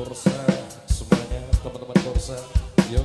Korsa semuanya teman-teman Korsa yuk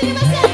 Terima kasih.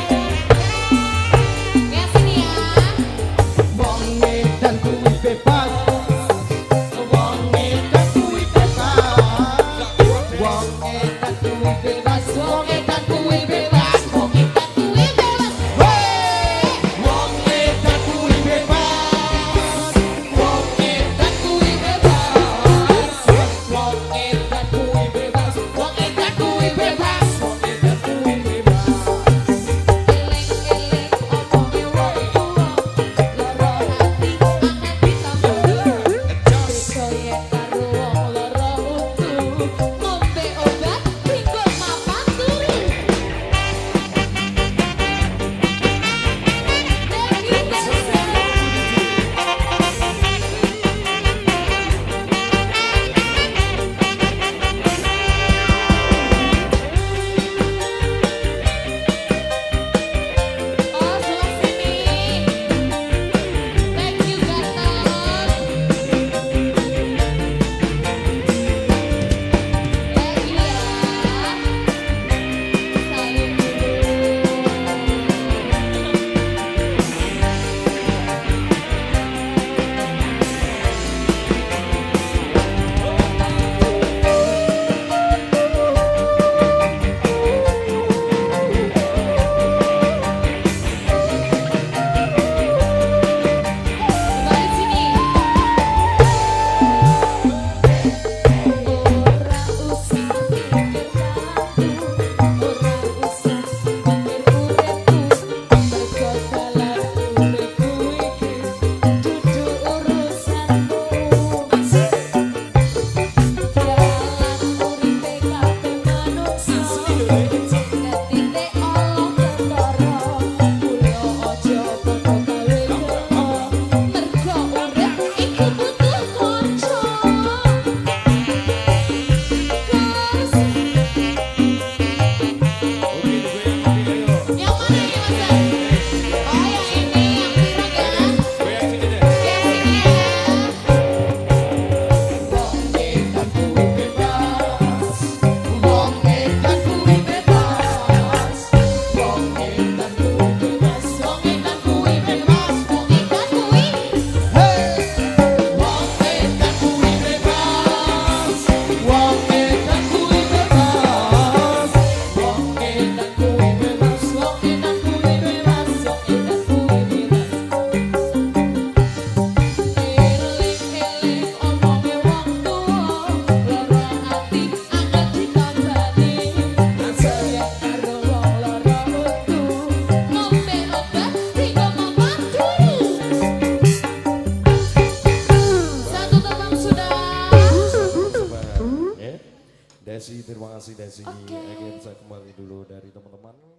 Terima kasih Desi. Oke. Oke, saya kembali dulu dari teman-teman.